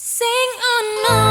Sing unknown.